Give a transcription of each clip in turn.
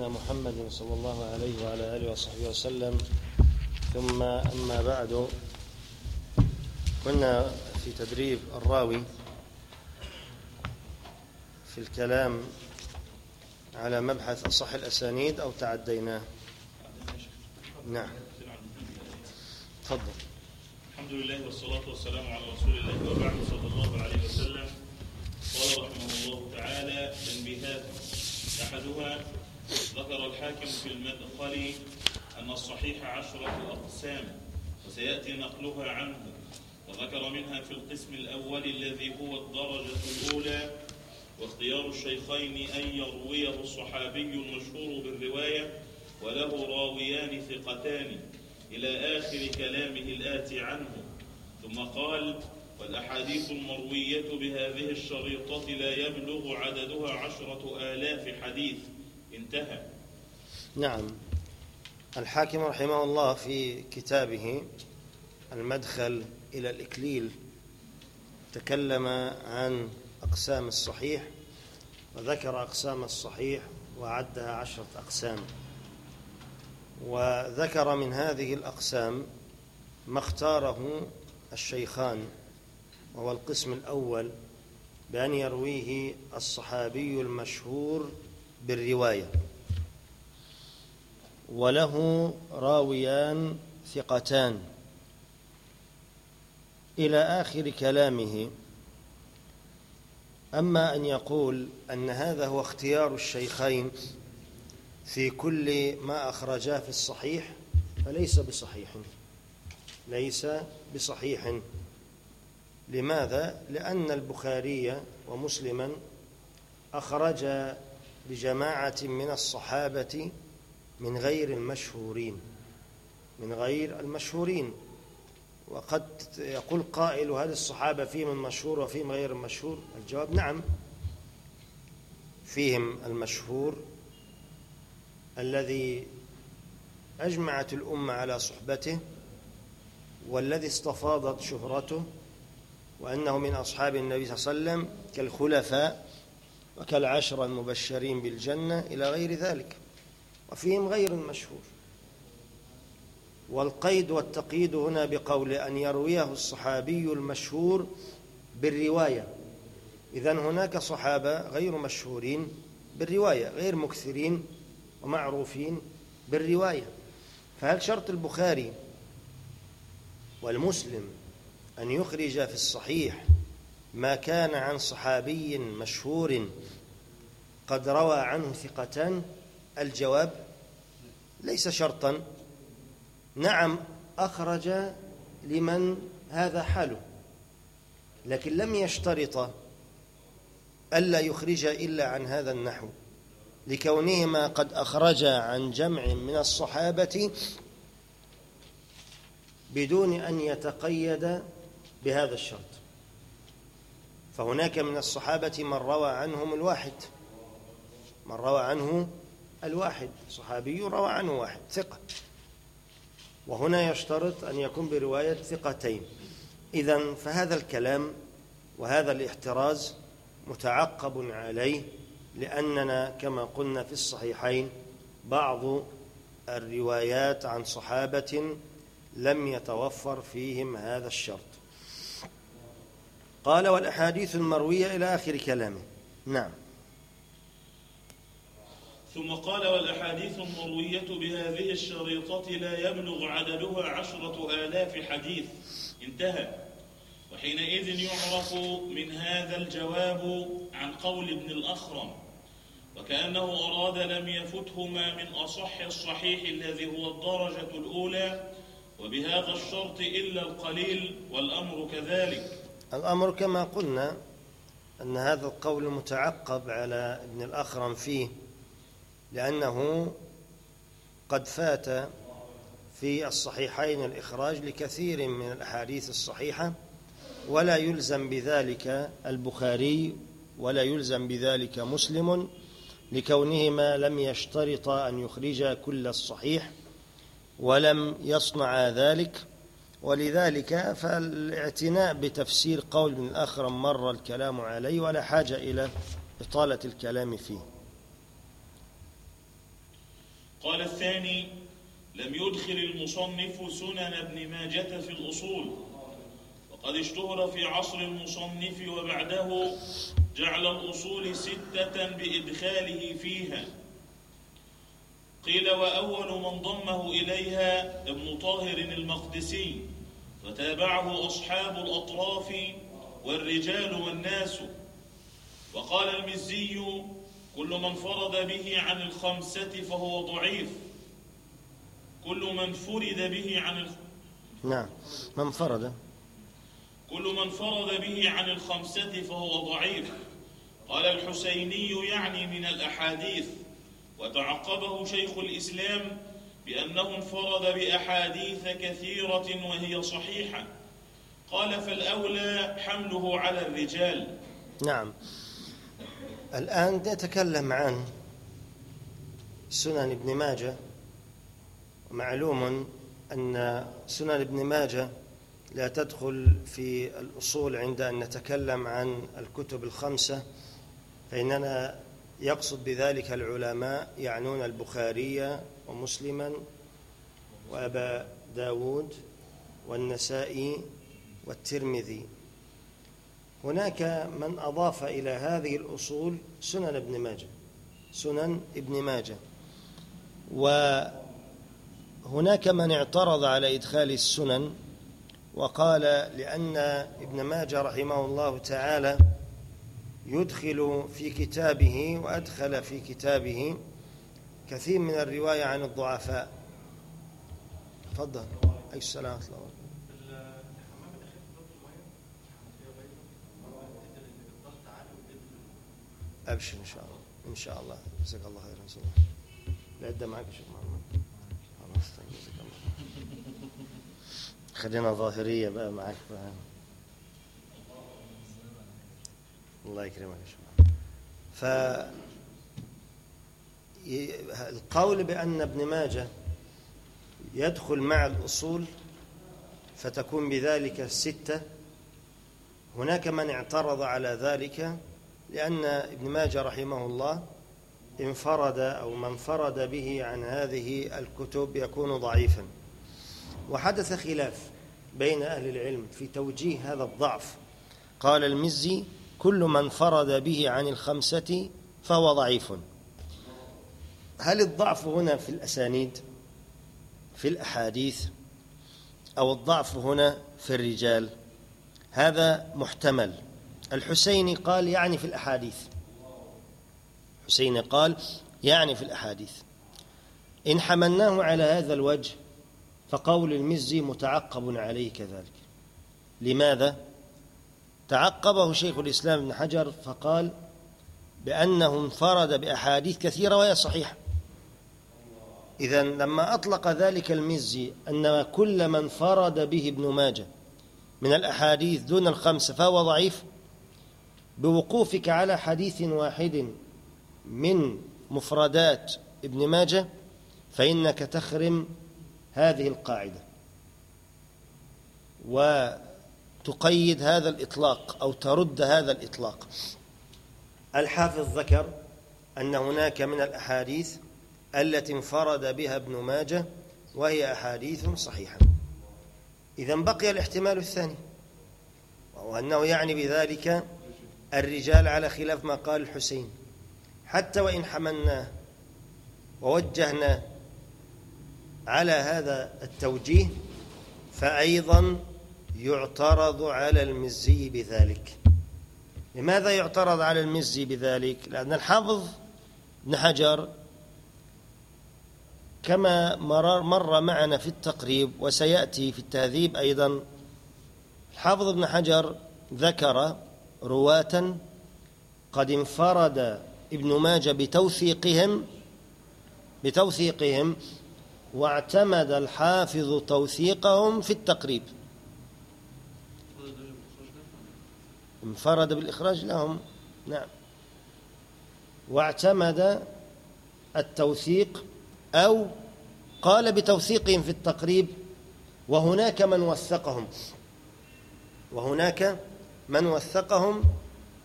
محمد صلى الله عليه وعلى آله وصحبه وسلم. ثم أما بعد كنا في تدريب الراوي في الكلام على مبحث أصح الأسانيد أو تعديناه. نعم. تفضل. الحمد لله والصلاة والسلام على رسول الله وبعد صلى الله عليه وسلم. قال رحمه الله تعالى تنبيهات. أحدها ذكر الحاكم في المدخل أن الصحيح عشرة أقسام وسيأتي نقلها عنه. وذكر منها في القسم الأول الذي هو الدرجة الأولى واختيار الشيخين أن يرويه الصحابي المشهور بالرواية وله راويان ثقتان إلى آخر كلامه الآتي عنه. ثم قال والأحاديث المروية بهذه الشريطة لا يبلغ عددها عشرة آلاف حديث. انتهى. نعم. الحاكم رحمه الله في كتابه المدخل إلى الإكليل تكلم عن أقسام الصحيح وذكر أقسام الصحيح وعدها عشرة أقسام. وذكر من هذه الأقسام ما اختاره الشيخان وهو القسم الأول بأن يرويه الصحابي المشهور بالرواية. وله راويان ثقتان. إلى آخر كلامه أما أن يقول أن هذا هو اختيار الشيخين في كل ما أخرجاه في الصحيح فليس بصحيح. ليس بصحيح. لماذا؟ لأن البخاري ومسلما أخرج لجماعة من الصحابة من غير المشهورين من غير المشهورين. وقد يقول قائل هل الصحابة فيهم المشهور وفيهم غير المشهور؟ الجواب نعم فيهم المشهور الذي أجمعت الأمة على صحبته والذي استفاضت شهرته وأنه من أصحاب النبي صلى الله عليه وسلم كالخلفاء وكالعشرة المبشرين بالجنة إلى غير ذلك وفيهم غير المشهور والقيد والتقييد هنا بقول أن يرويه الصحابي المشهور بالرواية. إذا هناك صحابة غير مشهورين بالرواية غير مكثرين ومعروفين بالرواية. فهل شرط البخاري والمسلم أن يخرج في الصحيح ما كان عن صحابي مشهور. قد روى عنه ثقتان الجواب ليس شرطا. نعم أخرج لمن هذا حاله. لكن لم يشترط ألا يخرج إلا عن هذا النحو. لكونهما قد أخرج عن جمع من الصحابة بدون أن يتقيد بهذا الشرط. فهناك من الصحابة من روى عنهم الواحد. من روى عنه الواحد. صحابي روى عنه واحد ثقة. وهنا يشترط أن يكون برواية ثقتين. إذا فهذا الكلام وهذا الاحتراز متعقب عليه لأننا كما قلنا في الصحيحين بعض الروايات عن صحابة لم يتوفر فيهم هذا الشرط. قال والأحاديث المروية إلى آخر كلامه. نعم. ثم قال والأحاديث المروية بهذه الشريطة لا يبلغ عددها عشرة آلاف حديث. انتهى. وحينئذ يعرف من هذا الجواب عن قول ابن الأخرم. وكأنه أراد لم يفته ما من أصح الصحيح الذي هو الدرجة الأولى. وبهذا الشرط إلا القليل والأمر كذلك. الأمر كما قلنا أن هذا القول متعقب على ابن الأخرم فيه لأنه قد فات في الصحيحين الإخراج لكثير من الأحاديث الصحيحة ولا يلزم بذلك البخاري ولا يلزم بذلك مسلم لكونهما لم يشترطا أن يخرجا كل الصحيح ولم يصنعا ذلك. ولذلك فالاعتناء بتفسير قول ابن الأخرم مر الكلام عليه ولا حاجة إلى إطالة الكلام فيه. قال الثاني لم يدخل المصنف سنن ابن ماجة في الأصول وقد اشتهر في عصر المصنف وبعده جعل الأصول ستة بإدخاله فيها. قيل وأول من ضمه إليها ابن طاهر المقدسي. فتابعه أصحاب الأطراف والرجال والناس. وقال المزي كل من فرد به عن الخمسة فهو ضعيف. كل من فرد به عن الخ... نعم. من فرد كل من فرد به عن الخمسة فهو ضعيف. قال الحسيني يعني من الأحاديث. وتعقبه شيخ الإسلام بأنه انفرد بأحاديث كثيرة وهي صحيحة. قال فالأولى حمله على الرجال. نعم. الآن نتكلم عن سنن ابن ماجه. معلوم أن سنن ابن ماجه لا تدخل في الأصول عند أن نتكلم عن الكتب الخمسة فإننا يقصد بذلك العلماء يعنون البخاري ومسلما وأبا داود والنسائي والترمذي. هناك من أضاف إلى هذه الأصول سنن ابن ماجه سنن ابن ماجه. وهناك من اعترض على إدخال السنن وقال لأن ابن ماجه رحمه الله تعالى يدخل في كتابه وأدخل في كتابه كثير من الرواية عن الضعفاء. تفضل. أي السلام أبشر إن شاء الله. إن شاء الله. جزاك الله خيرا. إن شاء الله العدة معك شيخ محمد. خلاص طيب جزاك الله خلينا ظاهرية بقى معك بقى. الله يكرمك يا شيخ القول بأن ابن ماجه يدخل مع الأصول فتكون بذلك ستة هناك من اعترض على ذلك لأن ابن ماجه رحمه الله انفرد أو من انفرد به عن هذه الكتب يكون ضعيفا. وحدث خلاف بين أهل العلم في توجيه هذا الضعف. قال المزي كل من فرد به عن الخمسة فهو ضعيف. هل الضعف هنا في الأسانيد في الأحاديث أو الضعف هنا في الرجال؟ هذا محتمل. الحسيني قال يعني في الأحاديث. الحسيني قال يعني في الأحاديث. إن حملناه على هذا الوجه فقول المزي متعقب عليه كذلك. لماذا؟ تعقبه شيخ الإسلام ابن حجر فقال بأنه انفرد بأحاديث كثيرة وهي صحيحة. إذا لما أطلق ذلك المزي أن كل من فرد به ابن ماجه من الأحاديث دون الخمسة فهو ضعيف بوقوفك على حديث واحد من مفردات ابن ماجه فإنك تخرم هذه القاعدة وتقيد هذا الإطلاق أو ترد هذا الإطلاق. الحافظ ذكر أن هناك من الأحاديث التي انفرد بها ابن ماجه وهي أحاديث صحيحة. إذا بقي الاحتمال الثاني وهو أنه يعني بذلك الرجال على خلاف ما قال الحسين. حتى وإن حملناه ووجهناه على هذا التوجيه فأيضا يعترض على المزي بذلك. لماذا يعترض على المزي بذلك؟ لأن الحافظ ابن حجر كما مر, مر معنا في التقريب وسيأتي في التهذيب أيضا. الحافظ ابن حجر ذكر رواة قد انفرد ابن ماجه بتوثيقهم بتوثيقهم واعتمد الحافظ توثيقهم في التقريب. انفرد بالإخراج لهم. نعم. واعتمد التوثيق أو قال بتوثيقهم في التقريب وهناك من وثقهم. وهناك من وثقهم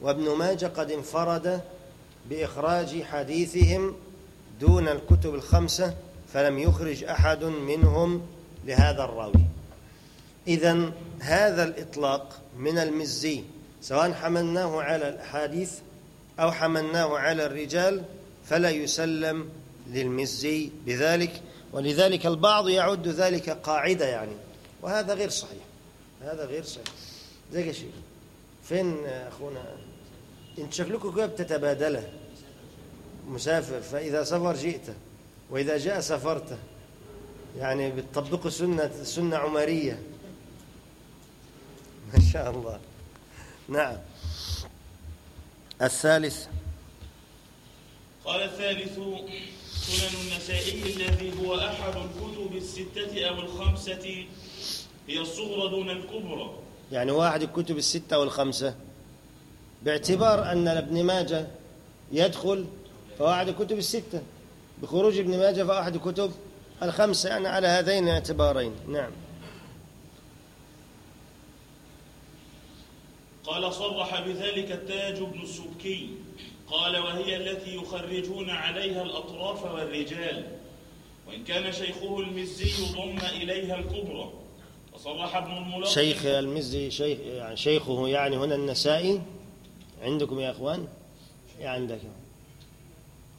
وابن ماجه قد انفرد بإخراج حديثهم دون الكتب الخمسة فلم يخرج أحد منهم لهذا الراوي. إذا هذا الإطلاق من المزي سواء حملناه على الأحاديث أو حملناه على الرجال فلا يسلم للمزي بذلك ولذلك البعض يعد ذلك قاعدة يعني. وهذا غير صحيح. هذا غير صحيح. زي يا شيخ فين أخونا؟ انت شكلكم كده بتتبادله مسافر فإذا سفر جئت وإذا جاء سافرت يعني بتطبقوا سنة سنة عمرية. ما شاء الله. نعم. الثالث. قال الثالث سنن النسائي الذي هو أحد الكتب الستة أو الخمسة هي الصغرى دون الكبرى. يعني واحد الكتب الستة والخمسة باعتبار أن ابن ماجه يدخل فواحد الكتب الستة. بخروج ابن ماجه فواحد الكتب الخمسة يعني على هذين الاعتبارين. نعم. قال صرح بذلك التاج بن السبكي. قال وهي التي يخرجون عليها الأطراف والرجال. وإن كان شيخه المزي ضم إليها الكبرى. وصرح ابن الملقن شيخ المزي شيخ يعني شيخه يعني هنا النسائي. عندكم يا إخوان؟ يا عندك.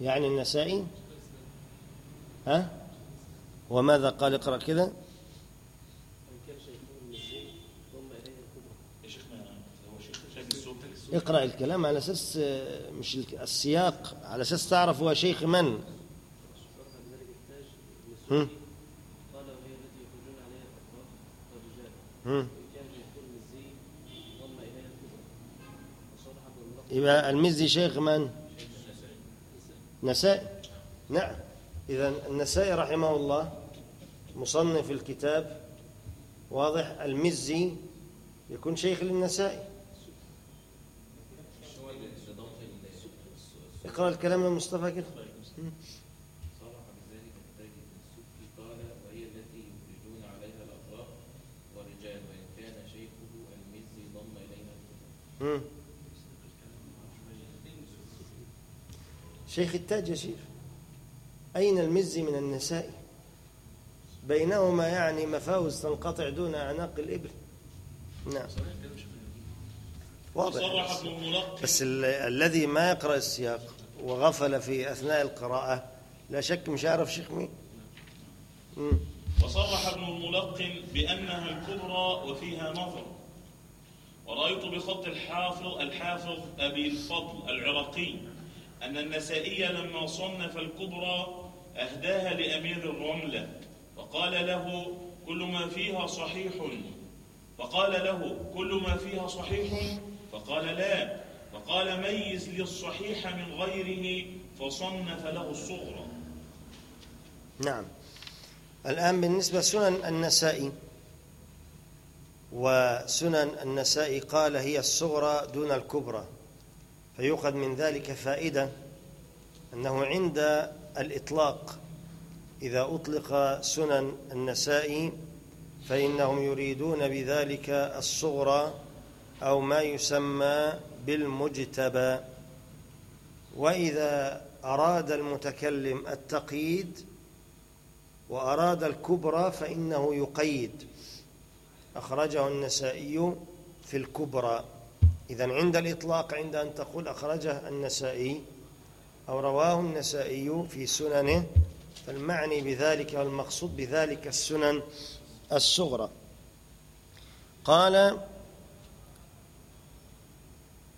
يعني النسائي؟ ها؟ وماذا قال؟ اقرأ كذا يا شيخنا هو شيخ شيخ اقرأ الكلام على أساس آه، مش السياق على أساس تعرف هو شيخ من؟ يبقى المزي شيخ من؟ نسائي نعم. إذا النسائي رحمه الله مصنف الكتاب واضح؟ المزي يكون شيخ للنسائي اقرأ الكلام لمصطفى كده صرح بذلك التاج بن السبكي قال وهي التي يخرجون عليها الأطراف والرجال وإن كان شيخه المزي ضم إليها. الكبرى مم. شيخ التاج يا شيخ أين المزي من النسائي بينهما يعني مفاوز تنقطع دون أعناق الإبل. نعم. واضح. بس ال- الذي ما يقرأ السياق وغفل في أثناء القراءة لا شك مش عارف شيخ مين. وصرح ابن الملقن بأنها الكبرى وفيها نظر. ورأيت بخط الحافظ الحافظ أبي الفضل العراقي أن النسائي لما صنف الكبرى أهداها لأمير الرملة فقال له كل ما فيها صحيح فقال له كل ما فيها صحيح فقال لا فقال ميز لي الصحيح من غيره فصنف له الصغرى. نعم. الآن بالنسبة سنن النسائي وسنن النسائي قال هي الصغرى دون الكبرى فيؤخذ من ذلك فائدة أنه عند الإطلاق إذا أطلق سنن النسائي فإنهم يريدون بذلك الصغرى أو ما يسمى بالمجتبى. وإذا أراد المتكلم التقييد وأراد الكبرى فإنه يقيد. أخرجه النسائي في الكبرى. إذا عند الإطلاق عند أن تقول أخرجه النسائي أو رواه النسائي في سننه فالمعني بذلك والمقصود بذلك السنن الصغرى. قال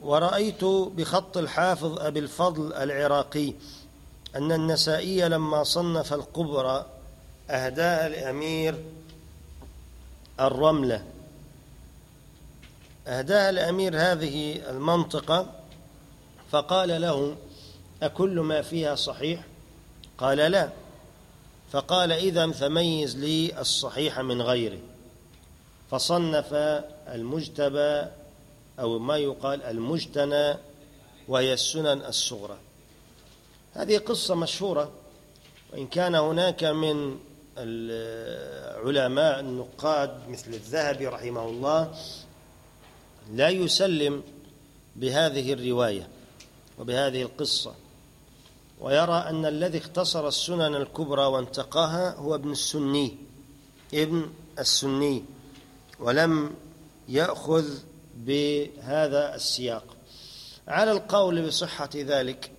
ورأيت بخط الحافظ أبي الفضل العراقي أن النسائي لما صنف الكبرى أهداها لأمير الرملة. أهداها لأمير هذه المنطقة فقال له أكل ما فيها صحيح؟ قال لا. فقال إذا فميز لي الصحيح من غيره فصنف المجتبى أو ما يقال المجتنى وهي السنن الصغرى. هذه قصة مشهورة وإن كان هناك من العلماء النقاد مثل الذهبي رحمه الله لا يسلم بهذه الرواية وبهذه القصة ويرى أن الذي اختصر السنن الكبرى وانتقاها هو ابن السني ابن السني ولم يأخذ بهذا السياق. على القول بصحة ذلك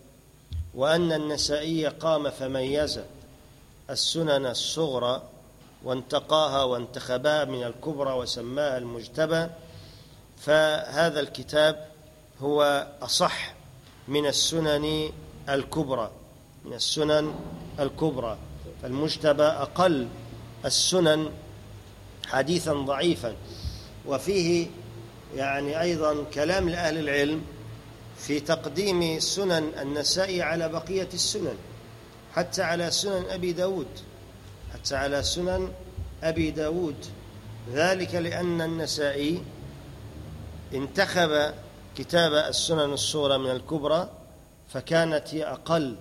وأن النسائي قام فميز السنن الصغرى وانتقاها وانتخبها من الكبرى وسماها المجتبى فهذا الكتاب هو أصح من السنن الكبرى من السنن الكبرى. فالمجتبى أقل السنن حديثا ضعيفا وفيه يعني أيضا كلام لأهل العلم في تقديم سنن النسائي على بقية السنن حتى على سنن أبي داود حتى على سنن أبي داود. ذلك لأن النسائي انتخب كتاب السنن الصورة من الكبرى فكانت هي أقل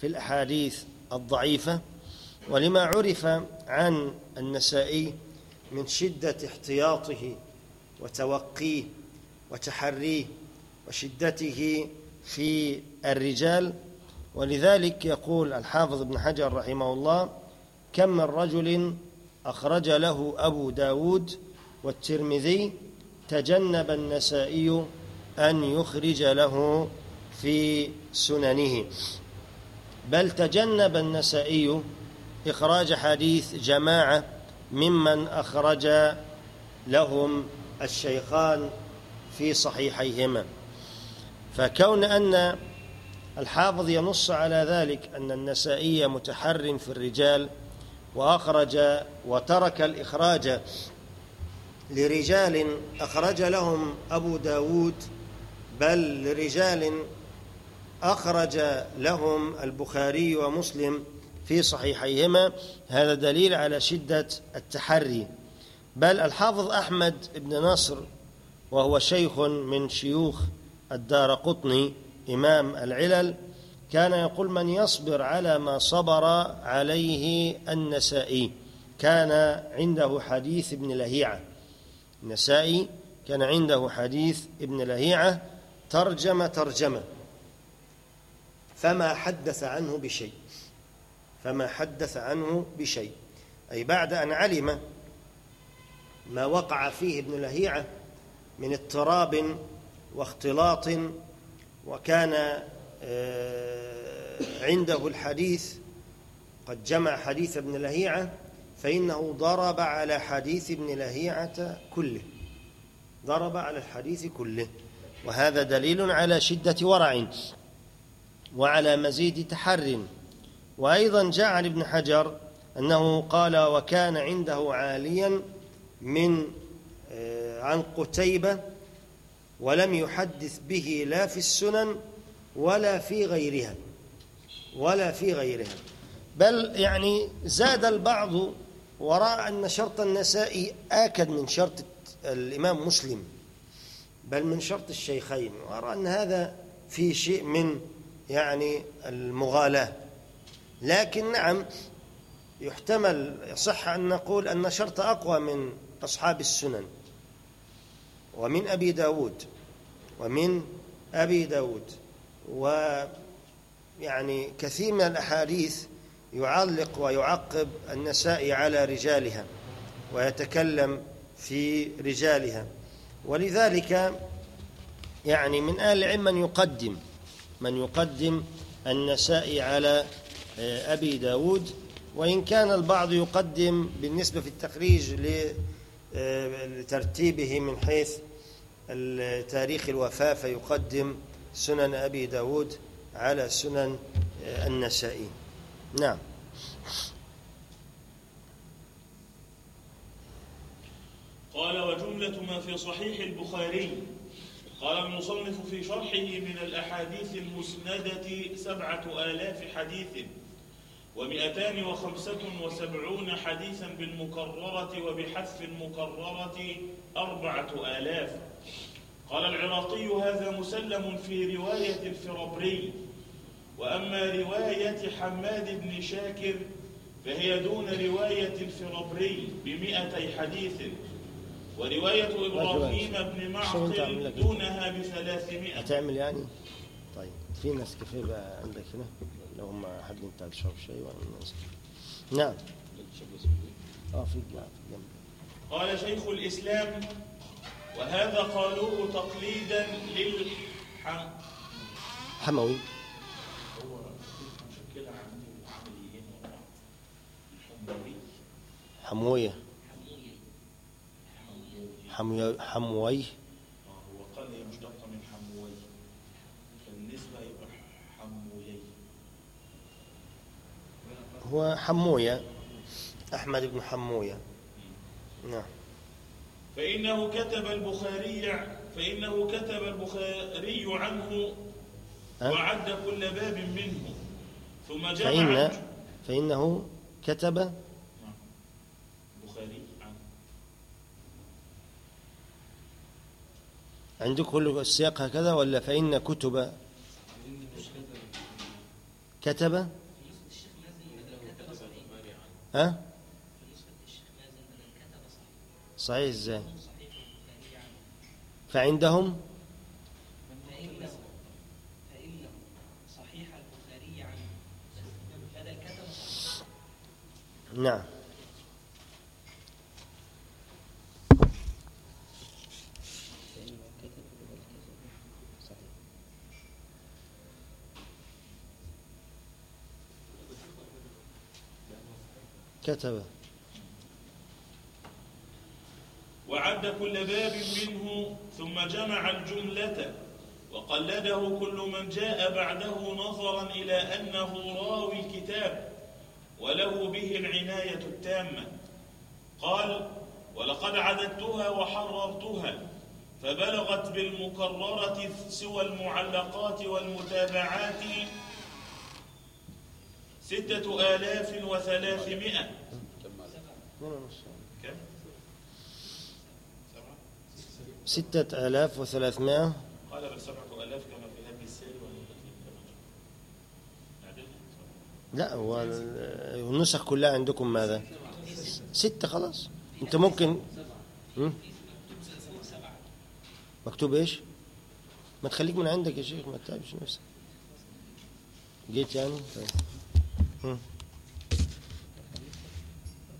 في الأحاديث الضعيفة. ولما عرف عن النسائي من شدة احتياطه وتوقيه وتحريه وشدته في الرجال. ولذلك يقول الحافظ ابن حجر رحمه الله كم من رجل أخرج له أبو داود والترمذي تجنب النسائي أن يخرج له في سننه. بل تجنب النسائي إخراج حديث جماعة ممن أخرج لهم الشيخان في صحيحيهما. فكون أن الحافظ ينص على ذلك أن النسائي متحر في الرجال وأخرج وترك الإخراج لرجال أخرج لهم أبو داود بل لرجال أخرج لهم البخاري ومسلم في صحيحيهما هذا دليل على شدة التحري. بل الحافظ أحمد بن نصر وهو شيخ من شيوخ الدار قطني إمام العلل كان يقول من يصبر على ما صبر عليه النسائي. كان عنده حديث ابن لهيعة. النسائي كان عنده حديث ابن لهيعة ترجم ترجمة. فما حدث عنه بشيء. فما حدث عنه بشيء. أي بعد أن علم ما وقع فيه ابن لهيعة من اضطراب واختلاط وكان عنده الحديث قد جمع حديث ابن لهيعة فإنه ضرب على حديث ابن لهيعة كله. ضرب على الحديث كله. وهذا دليل على شدة ورع وعلى مزيد تحر. وأيضا جاء عن ابن حجر أنه قال وكان عنده عاليا من عن قتيبة ولم يحدث به لا في السنن ولا في غيرها ولا في غيرها. بل يعني زاد البعض وراء أن شرط النسائي آكد من شرط الإمام مسلم بل من شرط الشيخين وأرى أن هذا في شيء من يعني المغالاة. لكن نعم يحتمل يصح أن نقول أن شرط أقوى من أصحاب السنن. ومن أبي داود ومن أبي داود. ويعني كثير من الأحاديث يعلق ويعقب النسائي على رجالها ويتكلم في رجالها. ولذلك يعني من أهل العلم من يقدم من يقدم النسائي على أبي داود. وإن كان البعض يقدم بالنسبة في التخريج لترتيبه من حيث تاريخ الوفاة فيقدم سنن أبي داود على سنن النسائي. نعم. قال وجملة ما في صحيح البخاري. قال المصنف في شرحه من الأحاديث المسندة سبعة آلاف حديث. ومئتان وخمسة وسبعون حديثا بالمكررة وبحذف المكررة أربعة آلاف. قال العراقي هذا مسلم في رواية الفربري وأما رواية حماد بن شاكر فهي دون رواية الفربري بمئتي حديث. ورواية إبراهيم بن معقل دونها بثلاثمائة. هتعمل يعني؟ طيب في ناس كيف بقى عندك هنا. لو هم حابين انت تشرب شيء وأنا نعم. آه في الجنب قال شيخ الإسلام وهذا قالوه تقليدا للح حموي. هو مشكلة عنده عمليين ورا الحموي حموية. حموي حموي حموي آه، هو قال هي مشتقة من حموي فالنسبة يبقى حمويي هو حموية أحمد بن حموية. نعم. فإنه كتب البخاري فإنه كتب البخاري عنه ها؟ وعد كل باب منه. ثم جمع فإن فإنه كتب البخاري عنه. عندك كل السياق هكذا ولا فإن كتب كتب؟ ها؟ صحيح. إزاي؟ فعندهم؟ فإنه فإنه صحيح البخاري عنه بدل كتب صحيح نعم كتب. وعد كل باب منه ثم جمع الجملة وقلده كل من جاء بعده نظرا إلى أنه راوي الكتاب وله به العناية التامة. قال ولقد عددتها وحررتها فبلغت بالمكررة سوى المعلقات والمتابعات ستة آلاف وثلاثمائة كم؟ ستة آلاف وثلاثمائة قال بل سبعة آلاف كما في هدي السير؟ لا هو ال- النسخ كلها عندكم ماذا ستة خلاص انت ممكن؟ مكتوب إيش ما تخليك من عندك يا شيخ ما تتعبش نفسك جيت يعني طيب.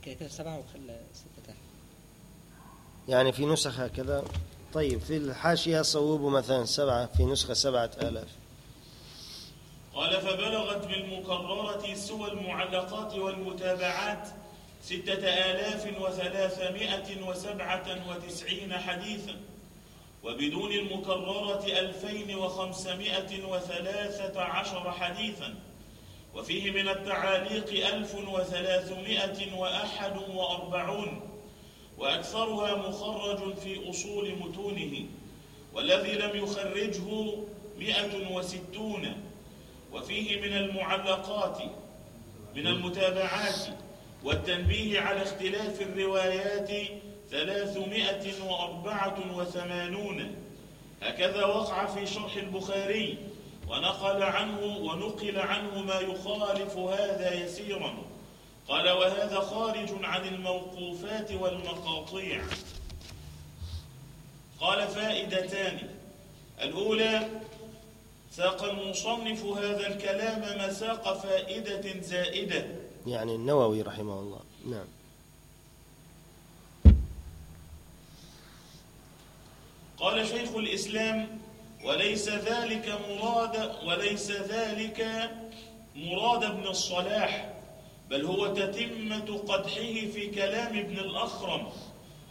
كده سبعة وخلى ستة. تحت يعني في نسخ هكذا. طيب في الحاشية صوبوا مثلا سبعة في نسخة سبعة آلاف. قال فبلغت بالمكررة سوى المعلقات والمتابعات ستة آلاف وثلاثمائة وسبعة وتسعين حديثا وبدون المكررة ألفين وخمسمائة وثلاثة عشر حديثا. وفيه من التعاليق ألف وثلاثمائة وأحد وأربعون وأكثرها مخرج في أصول متونه والذي لم يخرجه مئة وستون وفيه من المعلقات من المتابعات والتنبيه على اختلاف الروايات ثلاثمائة وأربعة وثمانون. هكذا وقع في شرح البخاري ونقل عنه ونقل عنه ما يخالف هذا يسيرا. قال وهذا خارج عن الموقوفات والمقاطيع. قال فائدتان. الأولى ساق المصنف هذا الكلام مساق فائدة زائدة. يعني النووي رحمه الله. نعم. قال شيخ الإسلام وليس ذلك مراد وليس ذلك مراد ابن الصلاح بل هو تتمة قدحه في كلام ابن الأخرم.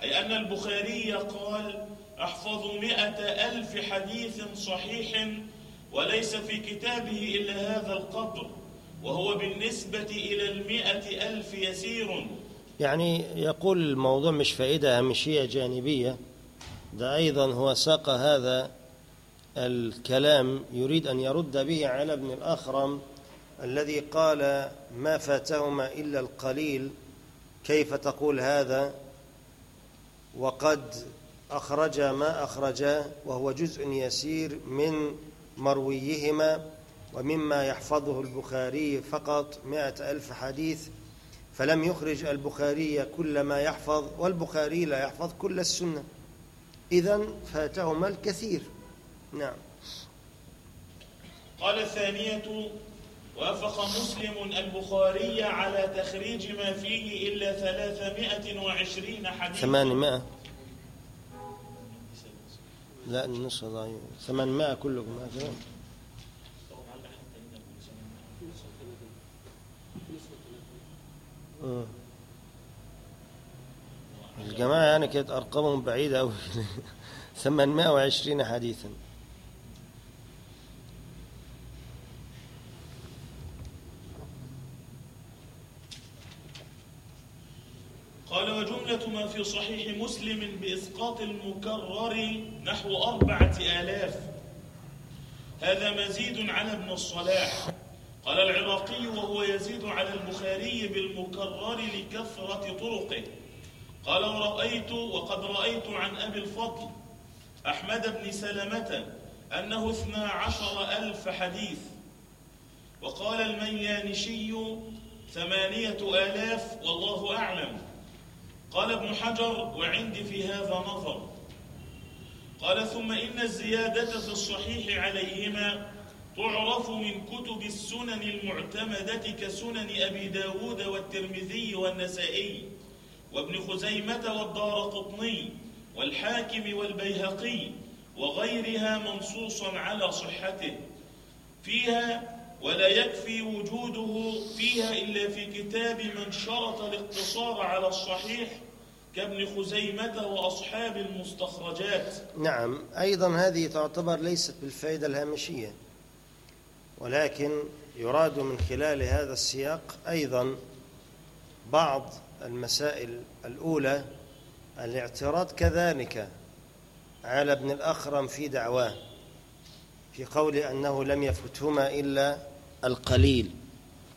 أي أن البخاري قال أحفظ مئة ألف حديث صحيح وليس في كتابه إلا هذا القدر وهو بالنسبة إلى المئة ألف يسير. يعني يقول الموضوع مش فائدة هامشية جانبية. ده أيضا هو ساق هذا الكلام يريد أن يرد به على ابن الأخرم الذي قال ما فاتهما إلا القليل كيف تقول هذا؟ وقد أخرج ما أخرج وهو جزء يسير من مرويهما ومما يحفظه البخاري فقط مائة ألف حديث فلم يخرج البخاري كل ما يحفظ والبخاري لا يحفظ كل السنة. إذا فاتهما الكثير. نعم. قال الثانية وافق مسلم البخاري على تخريج ما فيه إلا ثلاثمائة وعشرين حديثا. ثمانمائة. لا النصف ضعيف. ثمانمائة كلكم هكذا آه. الجماعة يعني كانت أرقامهم بعيدة أوي. 820 حديثا. قال وجملة ما في صحيح مسلم بإسقاط المكرر نحو أربعة آلاف. هذا مزيد على ابن الصلاح. قال العراقي وهو يزيد على البخاري بالمكرر لكثرة طرقه. قال ورأيت وقد رأيت عن أبي الفضل أحمد بن سلمة أنه اثنا عشر ألف حديث. وقال الميانشي ثمانية آلاف والله أعلم. قال ابن حجر وعندي في هذا نظر. قال ثم إن الزيادة في الصحيح عليهما تعرف من كتب السنن المعتمدة كسنن أبي داود والترمذي والنسائي وابن خزيمة والدار قطني والحاكم والبيهقي وغيرها منصوصا على صحته. فيها ولا يكفي وجوده فيها إلا في كتاب من شرط الاقتصار على الصحيح كابن خزيمة وأصحاب المستخرجات. نعم أيضا هذه تعتبر ليست بالفائدة الهامشية ولكن يراد من خلال هذا السياق أيضا بعض المسائل الأولى الاعتراض كذلك على ابن الأخرم في دعواه في قول أنه لم يفتهما إلا القليل.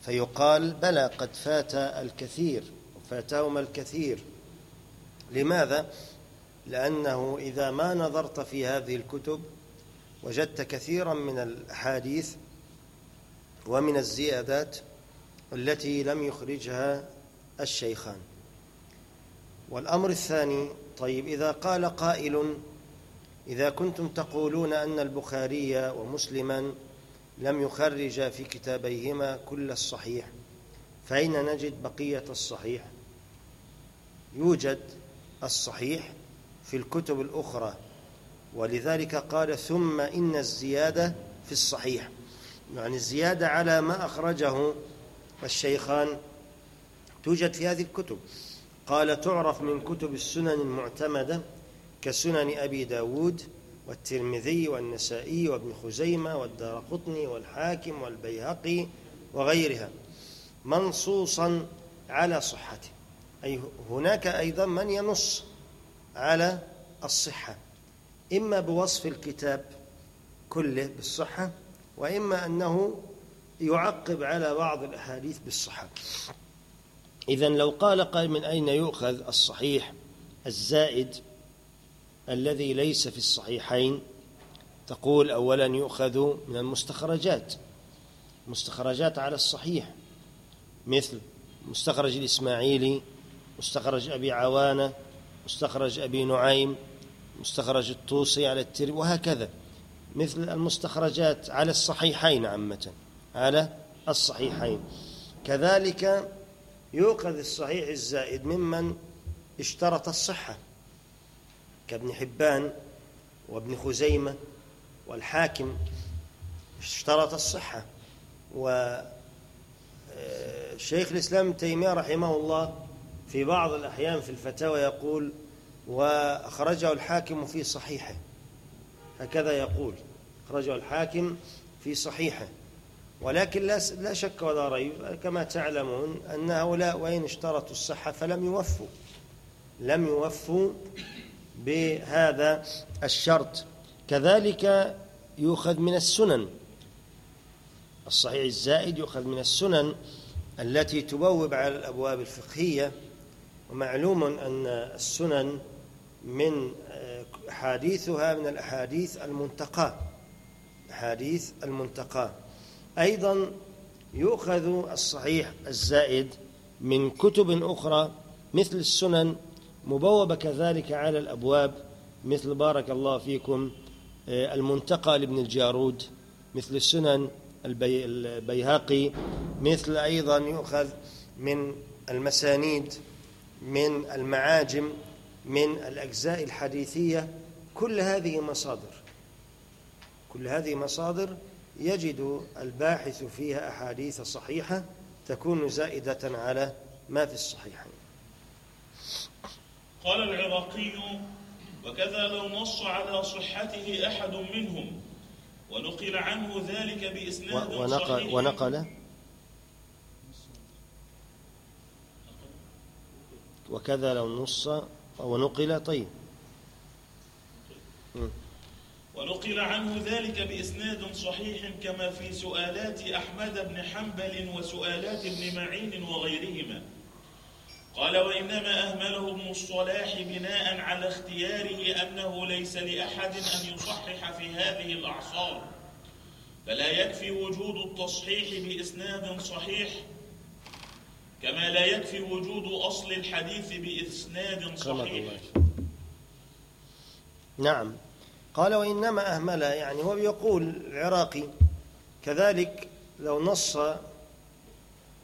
فيقال بلى قد فات الكثير وفاتهما الكثير. لماذا؟ لأنه إذا ما نظرت في هذه الكتب وجدت كثيرا من الأحاديث ومن الزيادات التي لم يخرجها الشيخان. والأمر الثاني طيب إذا قال قائل إذا كنتم تقولون أن البخاري ومسلما لم يخرج في كتابيهما كل الصحيح فأين نجد بقية الصحيح؟ يوجد الصحيح في الكتب الأخرى ولذلك قال ثم إن الزيادة في الصحيح. يعني الزيادة على ما أخرجه الشيخان توجد في هذه الكتب. قال تعرف من كتب السنن المعتمدة كسنن أبي داود والترمذي والنسائي وابن خزيمة والدارقطني والحاكم والبيهقي وغيرها منصوصا على صحته. أي هناك أيضا من ينص على الصحة إما بوصف الكتاب كله بالصحة وإما أنه يعقب على بعض الأحاديث بالصحة. إذا لو قال قائل من أين يؤخذ الصحيح الزائد الذي ليس في الصحيحين تقول أولا يؤخذ من المستخرجات مستخرجات على الصحيح مثل مستخرج الإسماعيلي مستخرج أبي عوانة مستخرج أبي نعيم مستخرج الطوسي على التر وهكذا مثل المستخرجات على الصحيحين عامة على الصحيحين. كذلك يؤخذ الصحيح الزائد ممن اشترط الصحة. كابن حبان وابن خزيمة والحاكم اشترط الصحة. وشيخ الإسلام ابن تيمية رحمه الله في بعض الأحيان في الفتاوى يقول وأخرجه الحاكم في صحيحه. هكذا يقول أخرجه الحاكم في صحيحه. ولكن لا لا شك ولا ريب كما تعلمون أن هؤلاء وإن اشترطوا الصحة فلم يوفوا لم يوفوا بهذا الشرط. كذلك يؤخذ من السنن. الصحيح الزائد يؤخذ من السنن التي تبوب على الأبواب الفقهية. ومعلوم أن السنن من أحاديثها من الأحاديث المنتقاة. أحاديث المنتقاة. أيضا يؤخذ الصحيح الزائد من كتب أخرى مثل السنن مبوبة كذلك على الأبواب مثل بارك الله فيكم المنتقى لابن الجارود مثل السنن البي البيهقي مثل أيضا يؤخذ من المسانيد من المعاجم من الأجزاء الحديثية كل هذه مصادر. كل هذه مصادر يجد الباحث فيها أحاديث صحيحة تكون زائدة على ما في الصحيحين. قال العراقي وكذا لو نص على صحته أحد منهم ونقل عنه ذلك بإسناد ونقل, صحيح. ونقل؟ وكذا لو نص ونقل؟ طيب. ونقل عنه ذلك بإسناد صحيح كما في سؤالات أحمد بن حنبل وسؤالات ابن معين وغيرهما. قال وإنما أهمله ابن الصلاح بناء على اختياره أنه ليس لأحد أن يصحح في هذه الأعصار. فلا يكفي وجود التصحيح بإسناد صحيح كما لا يكفي وجود أصل الحديث بإسناد صحيح. نعم. قال وإنما أهمل يعني هو يقول العراقي كذلك لو نص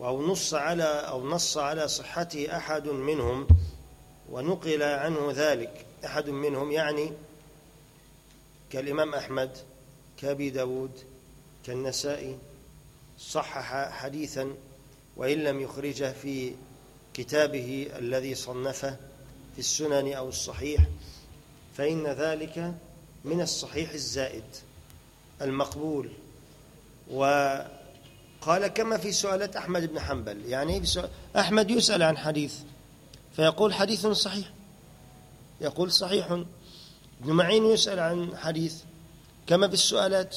أو نص على أو نص على صحته أحد منهم ونقل عنه ذلك أحد منهم يعني كالإمام أحمد كأبي داود كالنسائي صحح حديثا وإن لم يخرجه في كتابه الذي صنفه في السنن أو الصحيح فإن ذلك من الصحيح الزائد المقبول. وقال كما في سؤالات أحمد بن حنبل. يعني أحمد يسأل عن حديث فيقول حديث صحيح. يقول صحيح. ابن معين يسأل عن حديث كما في السؤالات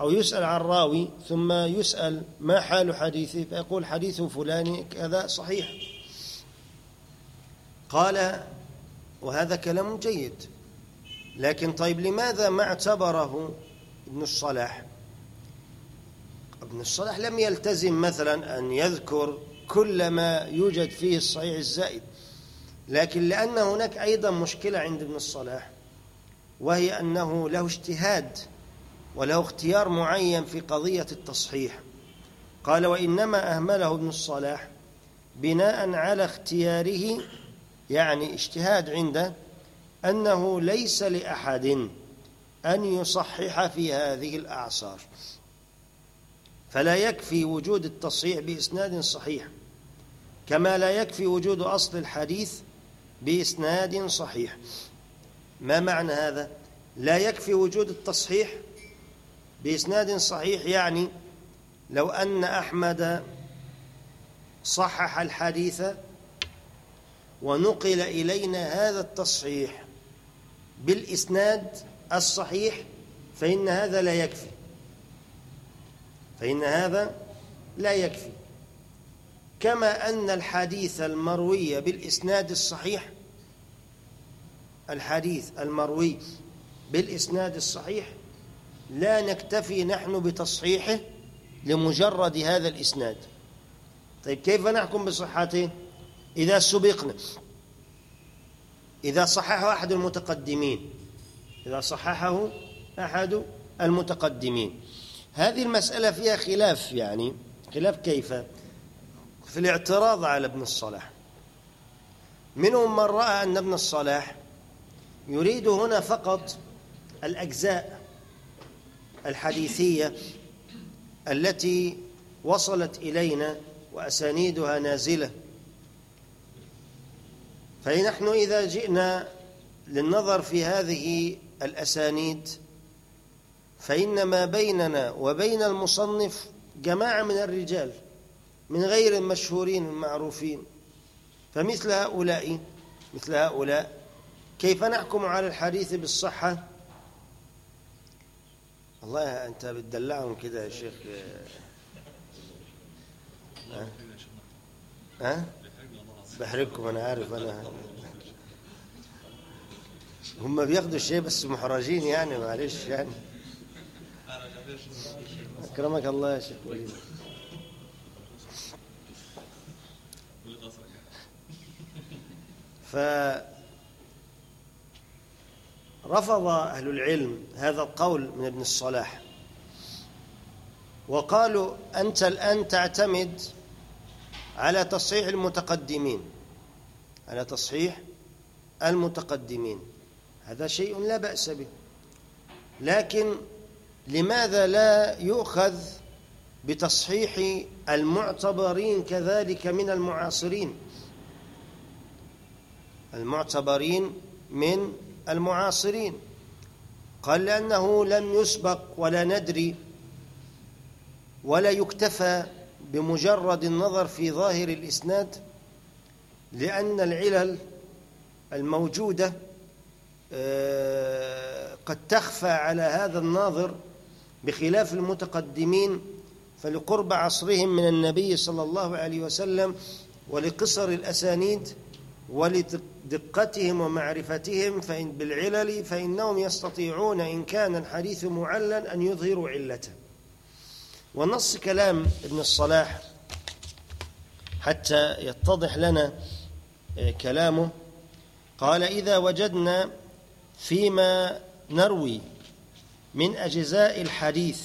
أو يسأل عن راوي ثم يسأل ما حال حديثه فيقول حديث فلان كذا صحيح. قال وهذا كلام جيد. لكن طيب لماذا ما اعتبره ابن الصلاح؟ ابن الصلاح لم يلتزم مثلا أن يذكر كل ما يوجد فيه الصحيح الزائد لكن لأن هناك أيضا مشكلة عند ابن الصلاح وهي أنه له اجتهاد وله اختيار معين في قضية التصحيح. قال وإنما أهمله ابن الصلاح بناء على اختياره يعني اجتهاد عنده أنه ليس لأحد أن يصحح في هذه الأعصار. فلا يكفي وجود التصحيح بإسناد صحيح كما لا يكفي وجود أصل الحديث بإسناد صحيح ما معنى هذا؟ لا يكفي وجود التصحيح بإسناد صحيح يعني لو أن أحمد صحح الحديث ونقل إلينا هذا التصحيح بالإسناد الصحيح فإن هذا لا يكفي فإن هذا لا يكفي. كما أن الحديث المروي بالإسناد الصحيح الحديث المروي بالإسناد الصحيح لا نكتفي نحن بتصحيحه لمجرد هذا الإسناد. طيب كيف نحكم بصحته إذا سبقنا إذا صححه أحد المتقدمين إذا صححه أحد المتقدمين. هذه المسألة فيها خلاف يعني خلاف كيف؟ في الاعتراض على ابن الصلاح. منهم من رأى أن ابن الصلاح يريد هنا فقط الأجزاء الحديثية التي وصلت إلينا وأسانيدها نازلة. فنحن إذا جئنا للنظر في هذه الأسانيد فإن ما بيننا وبين المصنف جماعة من الرجال من غير المشهورين المعروفين فمثل هؤلاء مثل هؤلاء كيف نحكم على الحديث بالصحة والله أنت بتدلعهم كده يا شيخ ها؟ ها؟ بحرجكم أنا عارف أنا هم بياخدوا الشيء بس محرجين يعني معلش يعني أكرمك الله يا شيخ وليد. فرفض أهل العلم هذا القول من ابن الصلاح. وقالوا أنت الآن تعتمد على تصحيح المتقدمين. على تصحيح المتقدمين. هذا شيء لا بأس به. لكن لماذا لا يؤخذ بتصحيح المعتبرين كذلك من المعاصرين؟ المعتبرين من المعاصرين. قال لأنه لم يسبق ولا ندري ولا يكتفى بمجرد النظر في ظاهر الإسناد لأن العلل الموجودة آه، قد تخفى على هذا الناظر بخلاف المتقدمين فلقرب عصرهم من النبي صلى الله عليه وسلم ولقصر الأسانيد ولدقتهم ومعرفتهم فإن بالعلل فإنهم يستطيعون إن كان الحديث معلل أن يظهروا علته. ونص كلام ابن الصلاح حتى يتضح لنا آه، كلامه. قال إذا وجدنا فيما نروي من أجزاء الحديث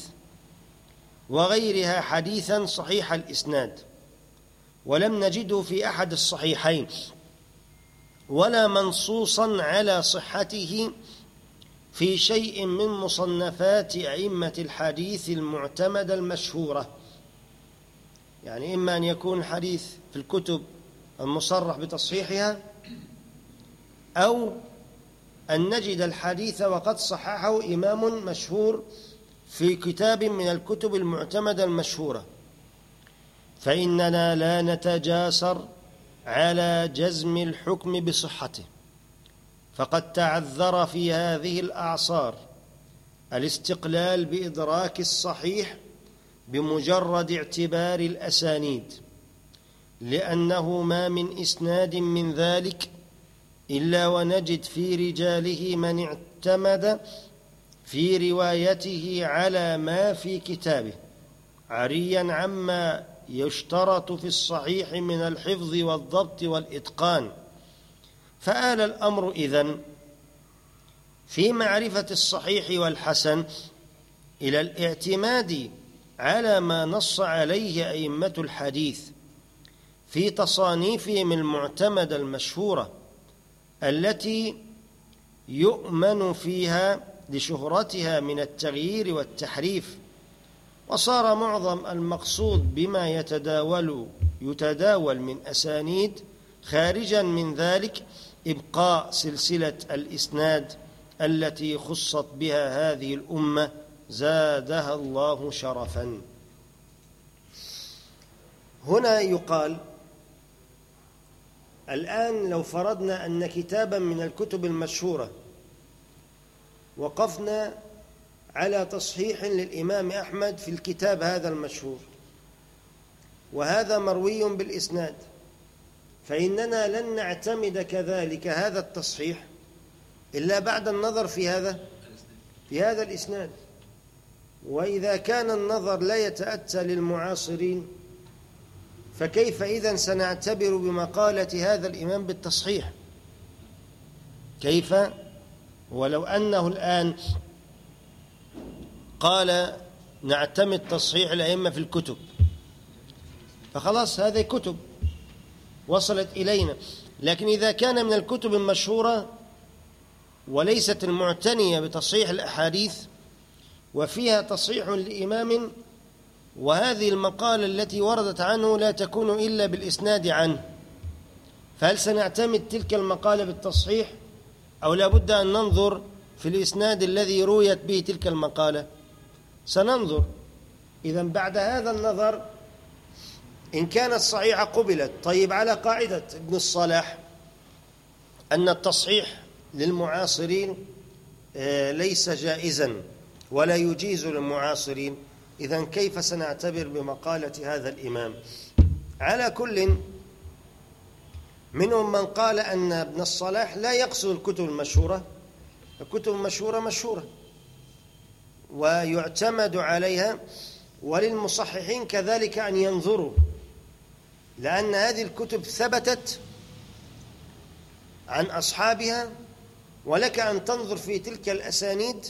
وغيرها حديثا صحيح الإسناد ولم نجده في أحد الصحيحين ولا منصوصا على صحته في شيء من مصنفات أئمة الحديث المعتمدة المشهورة. يعني إما أن يكون الحديث في الكتب المصرح بتصحيحها أو أن نجد الحديث وقد صححه إمام مشهور في كتاب من الكتب المعتمدة المشهورة. فإننا لا نتجاسر على جزم الحكم بصحته فقد تعذر في هذه الأعصار الاستقلال بإدراك الصحيح بمجرد اعتبار الأسانيد لأنه ما من إسناد من ذلك إلا ونجد في رجاله من اعتمد في روايته على ما في كتابه عريا عما يشترط في الصحيح من الحفظ والضبط والإتقان. فآل الأمر إذن في معرفة الصحيح والحسن إلى الاعتماد على ما نص عليه أئمة الحديث في تصانيفهم المعتمدة المشهورة. التي يؤمن فيها لشهرتها من التغيير والتحريف. وصار معظم المقصود بما يتداول يتداول من أسانيد خارجا من ذلك إبقاء سلسلة الإسناد التي خصت بها هذه الأمة زادها الله شرفا. هنا يقال الآن لو فرضنا أن كتابا من الكتب المشهورة وقفنا على تصحيح للإمام أحمد في الكتاب هذا المشهور وهذا مروي بالإسناد فإننا لن نعتمد كذلك هذا التصحيح إلا بعد النظر في هذا في هذا الإسناد. وإذا كان النظر لا يتأتى للمعاصرين فكيف إذن سنعتبر بمقالة هذا الإمام بالتصحيح؟ كيف؟ ولو أنه الآن قال نعتمد تصحيح الأئمة في الكتب فخلاص هذه كتب وصلت إلينا. لكن إذا كان من الكتب المشهورة وليست المعتنية بتصحيح الأحاديث وفيها تصحيح لإمام وهذه المقالة التي وردت عنه لا تكون إلا بالإسناد عنه. فهل سنعتمد تلك المقالة بالتصحيح؟ أو لا بد أن ننظر في الإسناد الذي رويت به تلك المقالة؟ سننظر. إذا بعد هذا النظر إن كانت صحيحة قبلت. طيب على قاعدة ابن الصلاح أن التصحيح للمعاصرين آه، ليس جائزا ولا يجيز للمعاصرين. إذا كيف سنعتبر بمقالة هذا الإمام؟ على كل منهم من قال أن ابن الصلاح لا يقصد الكتب المشهورة الكتب المشهورة مشهورة ويعتمد عليها وللمصححين كذلك أن ينظروا لأن هذه الكتب ثبتت عن أصحابها ولك أن تنظر في تلك الأسانيد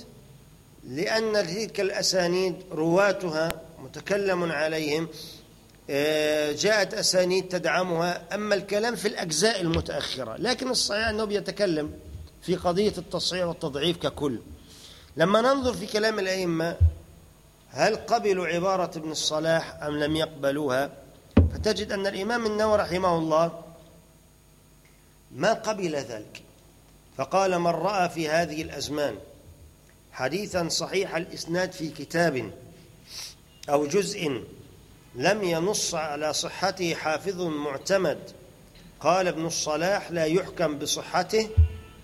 لأن تلك الأسانيد رواتها متكلم عليهم آه، جاءت أسانيد تدعمها. أما الكلام في الأجزاء المتأخرة لكن الصحيح أنه بيتكلم في قضية التصحيح والتضعيف ككل. لما ننظر في كلام الأئمة هل قبلوا عبارة ابن الصلاح أم لم يقبلوها؟ فتجد أن الإمام النووي رحمه الله ما قبل ذلك. فقال من رأى في هذه الأزمان حديثا صحيح الإسناد في كتاب أو جزء لم ينص على صحته حافظ معتمد. قال ابن الصلاح لا يحكم بصحته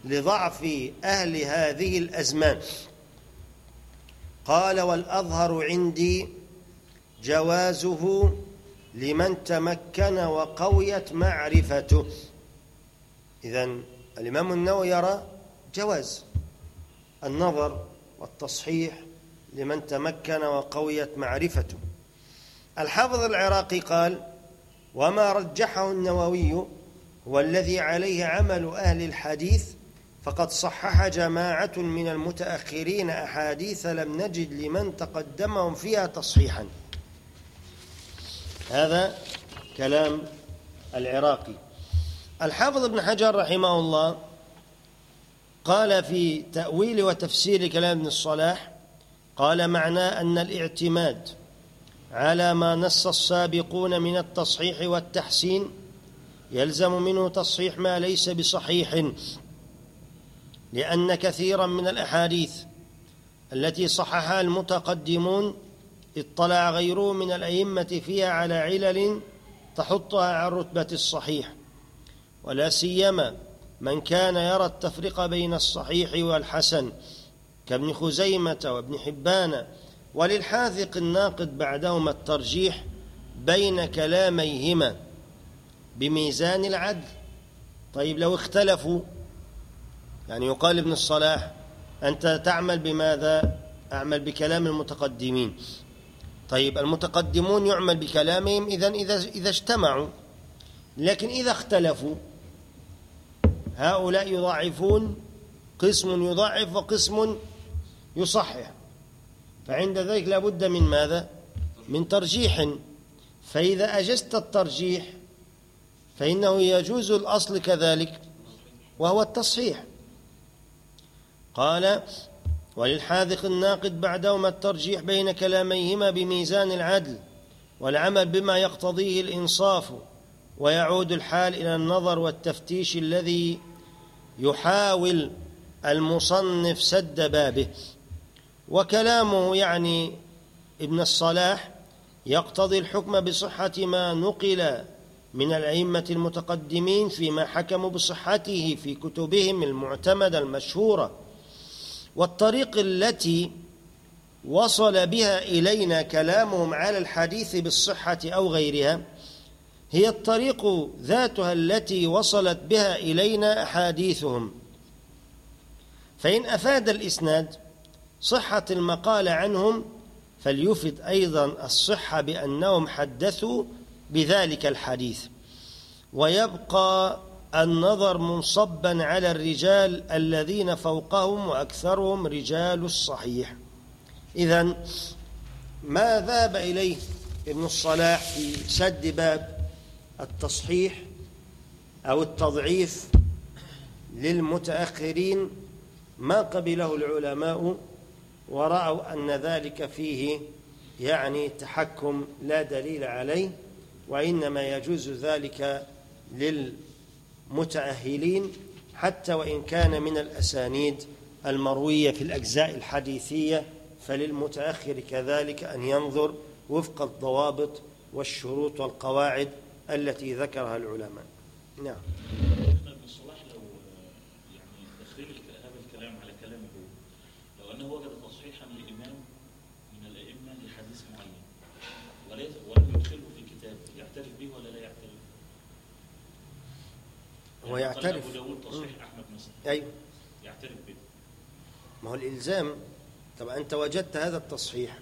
لضعف أهل هذه الأزمان. قال والأظهر عندي جوازه لمن تمكن وقويت معرفته. إذا الإمام النووي يرى جواز النظر والتصحيح لمن تمكن وقويت معرفته. الحافظ العراقي قال وما رجحه النووي هو الذي عليه عمل أهل الحديث فقد صحح جماعة من المتأخرين أحاديث لم نجد لمن تقدمهم فيها تصحيحا. هذا كلام العراقي. الحافظ ابن حجر رحمه الله قال في تأويل وتفسير كلام ابن الصلاح قال معناه أن الاعتماد على ما نص السابقون من التصحيح والتحسين يلزم منه تصحيح ما ليس بصحيح لأن كثيرا من الأحاديث التي صححها المتقدمون اطلع غيره من الأئمة فيها على علل تحطها على رتبة الصحيح ولا سيما من كان يرى التفرقة بين الصحيح والحسن كابن خزيمة وابن حبان وللحاذق الناقد بعدهما الترجيح بين كلاميهما بميزان العدل طيب لو اختلفوا يعني يقال ابن الصلاح أنت تعمل بماذا؟ أعمل بكلام المتقدمين طيب المتقدمون يعمل بكلامهم إذا إذا إذا اجتمعوا لكن إذا اختلفوا هؤلاء يضاعفون قسم يضاعف وقسم يصحح. فعند ذلك لا بد من ماذا؟ من ترجيح. فإذا أجزت الترجيح فإنه يجوز الأصل كذلك وهو التصحيح. قال وللحاذق الناقد بعدهما الترجيح بين كلاميهما بميزان العدل والعمل بما يقتضيه الإنصاف. ويعود الحال إلى النظر والتفتيش الذي يحاول المصنف سد بابه. وكلامه يعني ابن الصلاح يقتضي الحكم بصحة ما نقل من الأئمة المتقدمين فيما حكموا بصحته في كتبهم المعتمدة المشهورة. والطريق التي وصل بها إلينا كلامهم على الحديث بالصحة أو غيرها هي الطريق ذاتها التي وصلت بها إلينا أحاديثهم. فإن أفاد الإسناد صحة المقال عنهم فليفد أيضا الصحة بأنهم حدثوا بذلك الحديث. ويبقى النظر منصبا على الرجال الذين فوقهم وأكثرهم رجال الصحيح. إذا ما ذهب إليه ابن الصلاح في سد باب التصحيح أو التضعيف للمتأخرين ما قبله العلماء ورأوا أن ذلك فيه يعني تحكم لا دليل عليه وإنما يجوز ذلك للمتأهلين حتى وإن كان من الأسانيد المروية في الأجزاء الحديثية فللمتأخر كذلك أن ينظر وفق الضوابط والشروط والقواعد التي ذكرها العلماء. نعم. الصلاح لو يعني تخريج هذا الكلام على كلامه هو لو أنه وجد تصحيحا لإمام من الأئمة لحديث معين وليس ولم يدخله في كتاب يعترف به ولا لا يعترف؟ هو يعني يعترف. أبو تصحيح أحمد مثلا. أيوه. يعترف به. ما هو الإلزام طبعا أنت وجدت هذا التصحيح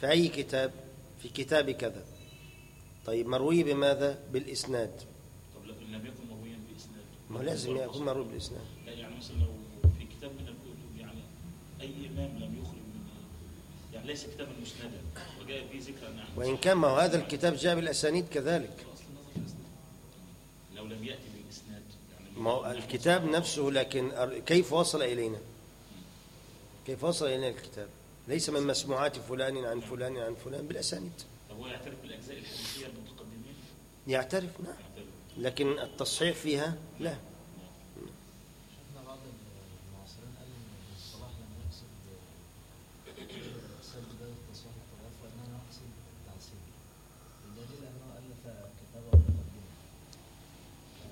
في أي كتاب؟ في كتاب كذا. طيب مروي بماذا؟ بالإسناد. طب لم يكن مرويا باسناد ما لازم يكون مروي بالإسناد. لا يعني مثلا لو في كتاب من الكتب يعني أي إمام لم يخرج من يعني ليس كتابا مسندا وجاء فيه ذكر عن وإن كان ما هو هذا الكتاب جاء بالأسانيد كذلك. لو لم يأتي بالإسناد يعني ما هو الكتاب نفسه لكن كيف وصل إلينا؟ كيف وصل إلينا الكتاب؟ ليس من مسموعات فلان عن فلان عن فلان بالأسانيد. هو يعترف بالأجزاء الحديثية المتقدمين؟ يعترف نعم. لكن التصحيح فيها لا.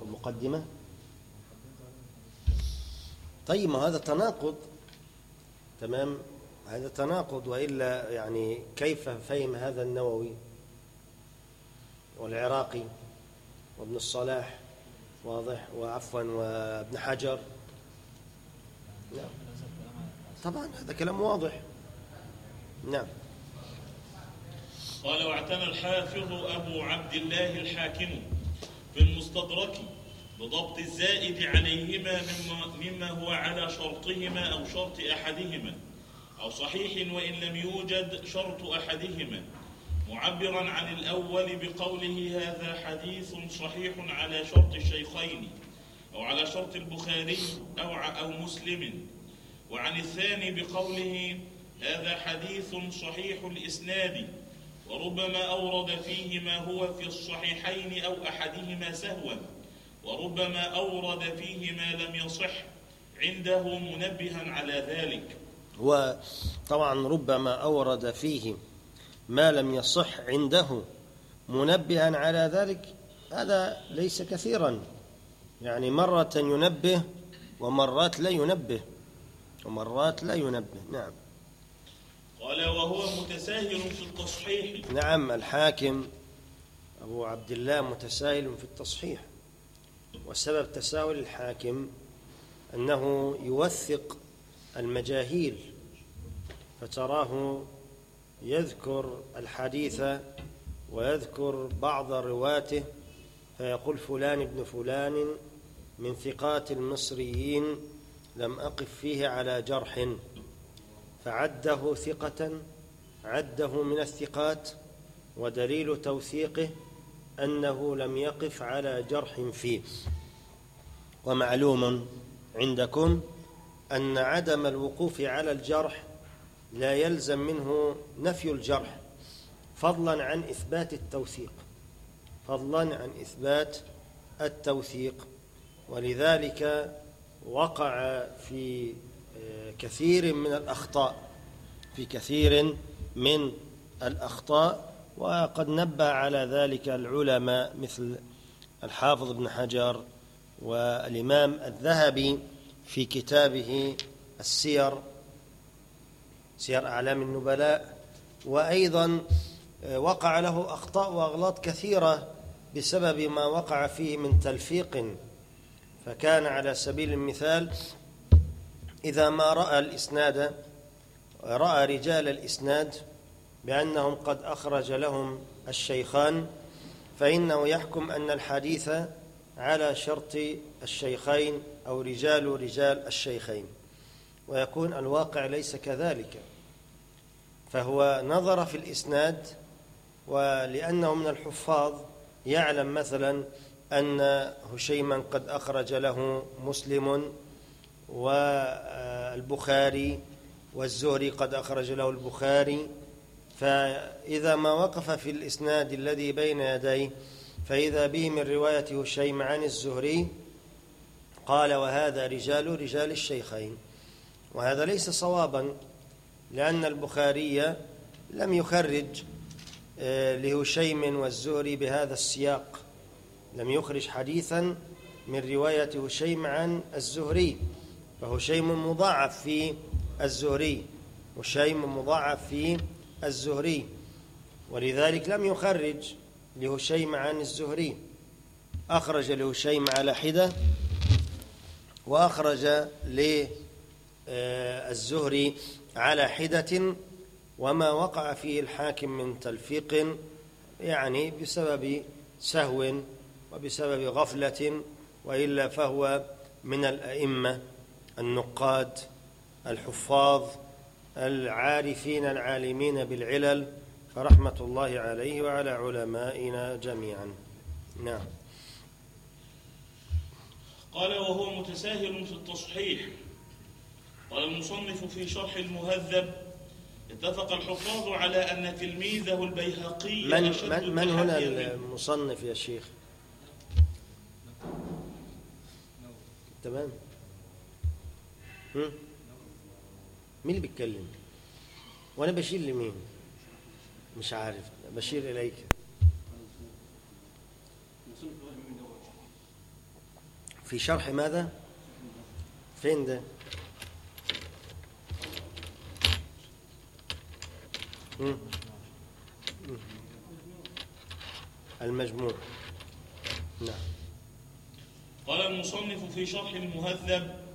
المقدمة؟ طيب ما هذا تناقض. تمام. هذا تناقض وإلا يعني كيف فهم هذا النووي والعراقي وابن الصلاح؟ واضح. وعفوا وابن حجر. نعم. طبعا هذا كلام واضح. نعم. قال واعتنى الحافظ أبو عبد الله الحاكم في المستدرك بضبط الزائد عليهما مما, مما هو على شرطهما أو شرط أحدهما. أو صحيح وإن لم يوجد شرط أحدهما معبرا عن الأول بقوله هذا حديث صحيح على شرط الشيخين أو على شرط البخاري أو أو مسلم. وعن الثاني بقوله هذا حديث صحيح الإسناد وربما أورد فيه ما هو في الصحيحين أو أحدهما سهوا وربما أورد فيه ما لم يصح عنده منبها على ذلك. وطبعا ربما أورد فيه ما لم يصح عنده منبها على ذلك هذا ليس كثيرا. يعني مرة ينبه ومرات لا ينبه ومرات لا ينبه. نعم. قال وهو متساهل في التصحيح. نعم الحاكم أبو عبد الله متساهل في التصحيح. وسبب تساهل الحاكم أنه يوثق المجاهيل فتراه يذكر الحديث ويذكر بعض رواته فيقول فلان ابن فلان من ثقات المصريين لم أقف فيه على جرح فعده ثقة عده من الثقات ودليل توثيقه أنه لم يقف على جرح فيه. ومعلوم عندكم أن عدم الوقوف على الجرح لا يلزم منه نفي الجرح فضلا عن إثبات التوثيق فضلا عن إثبات التوثيق. ولذلك وقع في آه، كثير من الأخطاء في كثير من الأخطاء وقد نبه على ذلك العلماء مثل الحافظ ابن حجر والإمام الذهبي في كتابه السير سير أعلام النبلاء وأيضا آه، وقع له أخطاء وأغلاط كثيرة بسبب ما وقع فيه من تلفيق. فكان على سبيل المثال إذا ما رأى الإسناد رأى رجال الإسناد بأنهم قد أخرج لهم الشيخان فإنه يحكم أن الحديث على شرط الشيخين أو رجال رجال الشيخين. ويكون الواقع ليس كذلك. فهو نظر في الإسناد ولأنه من الحفاظ يعلم مثلا أن هشيما قد أخرج له مسلم والبخاري والزهري قد أخرج له البخاري. فإذا ما وقف في الإسناد الذي بين يديه فإذا به من رواية هشيم عن الزهري قال وهذا رجال رجال الشيخين وهذا ليس صوابا لأن البخاري لم يخرج آه، لهشيم والزهري بهذا السياق. لم يخرج حديثا من رواية هشيم عن الزهري فهشيم مضاعف في الزهري هشيم مضاعف في الزهري ولذلك لم يخرج. لهشيم عن الزهري. أخرج لهشيم على حدة وأخرج للزهري على حدة وما وقع فيه الحاكم من تلفيق يعني بسبب سهو وبسبب غفلة وإلا فهو من الأئمة النقاد الحفاظ العارفين العالمين بالعلل فرحمة الله عليه وعلى علمائنا جميعا. نعم. قال وهو متساهل في التصحيح. قال المصنف في شرح المهذب اتفق الحفاظ على أن تلميذه البيهقي من, من, من هنا. المصنف يا شيخ؟ تمام؟ مين اللي بيتكلم؟ وأنا بشير لمين؟ مش عارف بشير إليك. في شرح ماذا؟ فين ده. المجموع. نعم. قال المصنف في شرح المهذب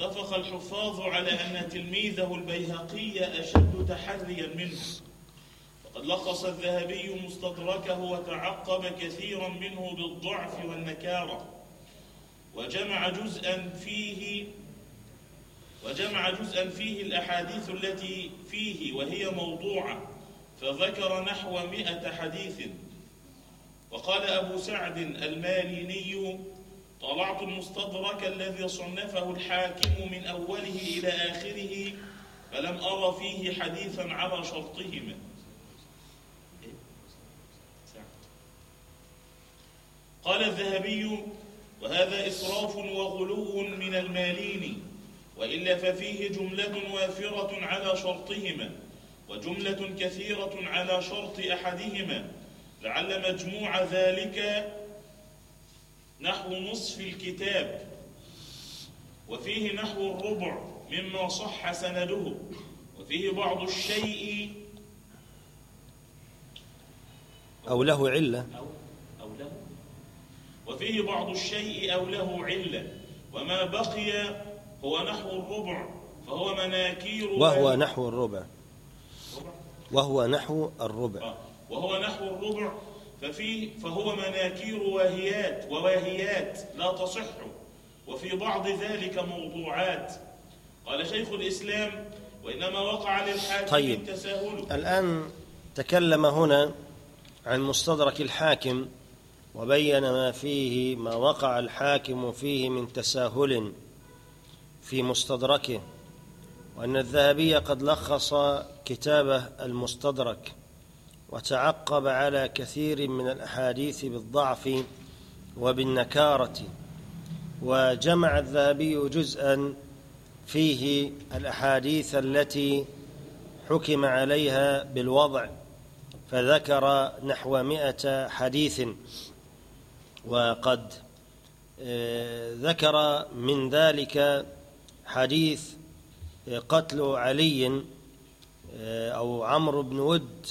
اتفق الحفاظ على أن تلميذه البيهقي أشد تحريا منه. وقد لخص الذهبي مستدركه وتعقب كثيرا منه بالضعف والنكارة. وجمع جزءا فيه وجمع جزءا فيه الأحاديث التي فيه وهي موضوعة فذكر نحو مئة حديث. وقال أبو سعد الماليني طلعت المستدرك الذي صنفه الحاكم من أوله إلى آخره فلم أرى فيه حديثا على شرطهما قال الذهبي وهذا إسراف وغلو من المالين وإلا ففيه جملة وافرة على شرطهما وجملة كثيرة على شرط أحدهما لعل مجموع ذلك نحو نصف الكتاب وفيه نحو الربع مما صح سنده وفيه بعض الشيء أو له علة. أو وفيه بعض الشيء أو له علة وما بقي هو نحو الربع فهو مناكير وهو نحو الربع ربع؟ وهو نحو الربع آه. وهو نحو الربع ففيه فهو مناكير واهيات وواهيات لا تصح وفي بعض ذلك موضوعات قال شيخ الإسلام وإنما وقع للحاكم طيب. التساهل الآن تكلم هنا عن مستدرك الحاكم وبين ما فيه ما وقع الحاكم فيه من تساهل في مستدركه وأن الذهبي قد لخص كتابه المستدرك وتعقب على كثير من الأحاديث بالضعف وبالنكارة وجمع الذهبي جزءا فيه الأحاديث التي حكم عليها بالوضع فذكر نحو مئة حديث. وقد آه، ذكر من ذلك حديث آه، قتل علي آه، أو عمرو بن ود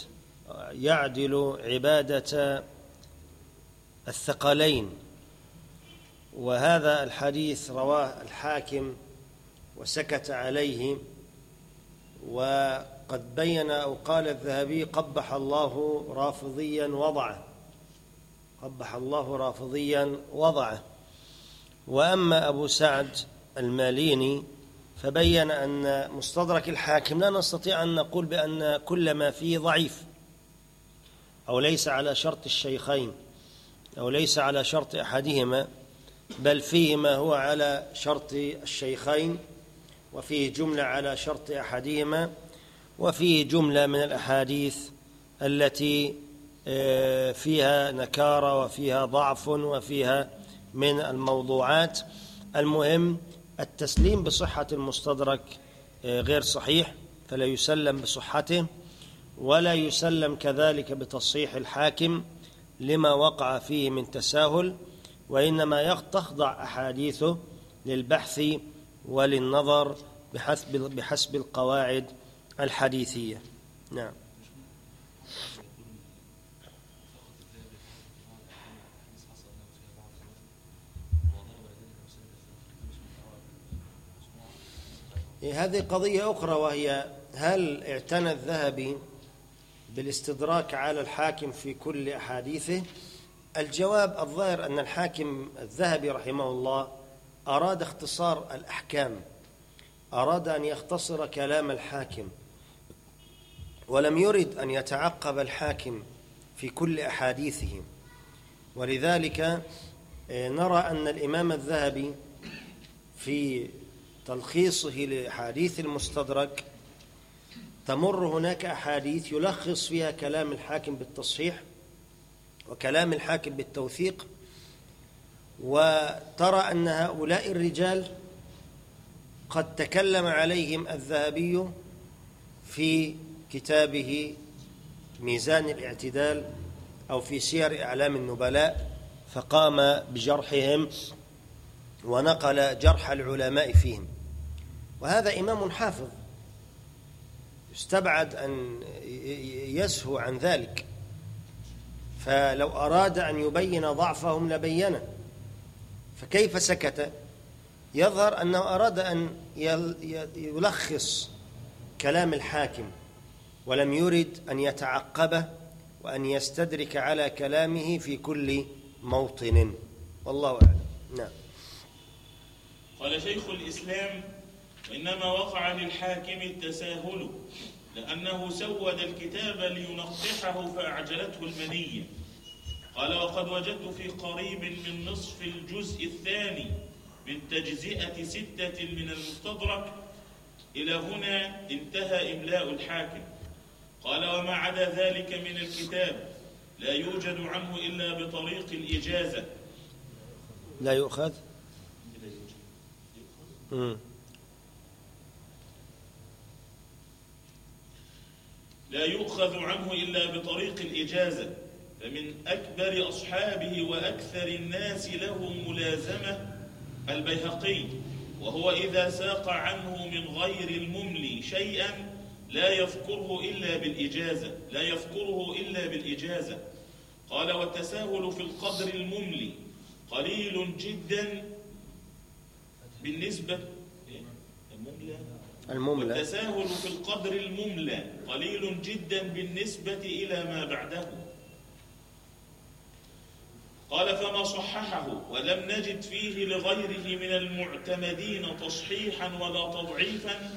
يعدل عبادة الثقلين. وهذا الحديث رواه الحاكم وسكت عليه وقد بين أو قال الذهبي قبح الله رافضيا وضعه. قبح الله رافضيا وضعه. وأما أبو سعد الماليني فبين أن مستدرك الحاكم لا نستطيع أن نقول بأن كل ما فيه ضعيف أو ليس على شرط الشيخين أو ليس على شرط أحدهما بل فيه ما هو على شرط الشيخين وفيه جملة على شرط أحدهما وفيه جملة من الأحاديث التي فيها نكارة وفيها ضعف وفيها من الموضوعات. المهم التسليم بصحة المستدرك آه، غير صحيح فلا يسلم بصحته ولا يسلم كذلك بتصحيح الحاكم لما وقع فيه من تساهل وإنما تخضع أحاديثه للبحث وللنظر بحسب بحسب القواعد الحديثية. نعم. هذه قضية أخرى وهي هل اعتنى الذهبي بالاستدراك على الحاكم في كل أحاديثه؟ الجواب الظاهر أن الحاكم الذهبي رحمه الله أراد اختصار الأحكام أراد أن يختصر كلام الحاكم ولم يرد أن يتعقب الحاكم في كل أحاديثه. ولذلك آه، نرى أن الإمام الذهبي في تلخيصه لأحاديث المستدرك. تمر هناك أحاديث يلخص فيها كلام الحاكم بالتصحيح وكلام الحاكم بالتوثيق وترى أن هؤلاء الرجال قد تكلم عليهم الذهبي في كتابه ميزان الاعتدال أو في سير أعلام النبلاء فقام بجرحهم ونقل جرح العلماء فيهم. وهذا إمام حافظ. يستبعد أن يسهو عن ذلك. فلو أراد أن يبين ضعفهم لبينه. فكيف سكت؟ يظهر أنه أراد أن يلخص كلام الحاكم ولم يرد أن يتعقبه وأن يستدرك على كلامه في كل موطن. والله أعلم. نعم. قال شيخ الإسلام وإنما وقع للحاكم التساهل لأنه سود الكتاب لينقحه فأعجلته المنية. قال وقد وجدت في قريب من نصف الجزء الثاني من تجزئة ستة من المستدرك إلى هنا انتهى إملاء الحاكم. قال وما عدا ذلك من الكتاب لا يوجد عنه إلا بطريق الإجازة. لا يؤخذ؟ لا يؤخذ عنه إلا بطريق الإجازة فمن أكبر أصحابه وأكثر الناس له ملازمة البيهقي وهو إذا ساق عنه من غير المملي شيئا لا يذكره إلا بالإجازة لا يذكره إلا بالإجازة قال والتساهل في القدر المملي قليل جدا بالنسبة؟ المملى والتساهل في القدر المملى قليل جدا بالنسبة إلى ما بعده. قال فما صححه ولم نجد فيه لغيره من المعتمدين تصحيحا ولا تضعيفا.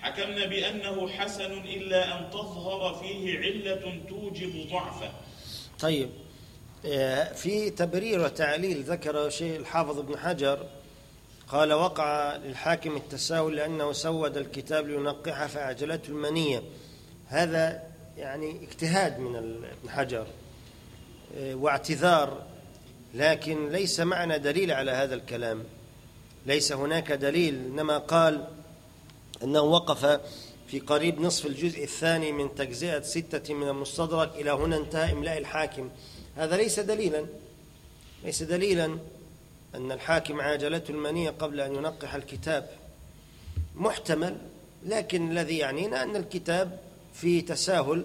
حكمنا بأنه حسن إلا أن تظهر فيه علة توجب ضعفه. طيب آه، في تبرير وتعليل ذكر شيء الحافظ ابن حجر قال وقع للحاكم التساهل لأنه سود الكتاب لينقحه فأعجلته المنية. هذا يعني اجتهاد من ابن حجر آه، واعتذار. لكن ليس معنا دليل على هذا الكلام. ليس هناك دليل إنما قال أنه وقف في قريب نصف الجزء الثاني من تجزئة ستة من المستدرك إلى هنا انتهى إملاء الحاكم. هذا ليس دليلا ليس دليلا. أن الحاكم عاجلته المنية قبل أن ينقح الكتاب. محتمل لكن الذي يعنينا أن الكتاب فيه تساهل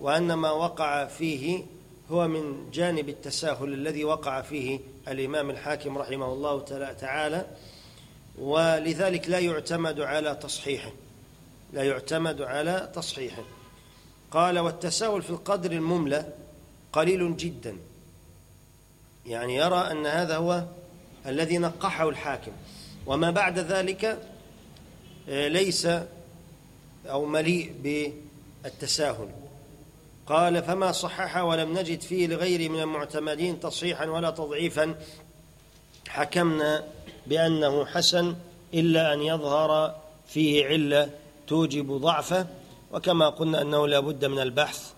وأن ما وقع فيه هو من جانب التساهل الذي وقع فيه الإمام الحاكم رحمه الله تعالى. ولذلك لا يعتمد على تصحيحه. لا يعتمد على تصحيحه. قال والتساهل في القدر المملى قليل جدا. يعني يرى أن هذا هو الذي نقحه الحاكم. وما بعد ذلك آه، ليس أو مليء بالتساهل. قال فما صحح ولم نجد فيه لغير من المعتمدين تصحيحا ولا تضعيفا. حكمنا بأنه حسن إلا أن يظهر فيه علة توجب ضعفه. وكما قلنا أنه لا بد من البحث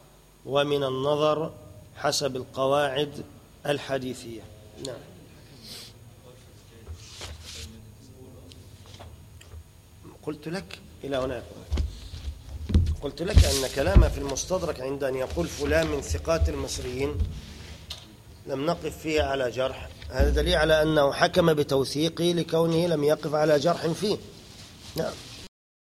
ومن النظر حسب القواعد الحديثية. نعم. قلت لك إلى هناك قلت لك أن كلامه في المستدرك عند أن يقول فلان من ثقات المصريين لم نقف فيه على جرح. هذا دليل على أنه حكم بتوثيقه لكونه لم يقف على جرح فيه. نعم.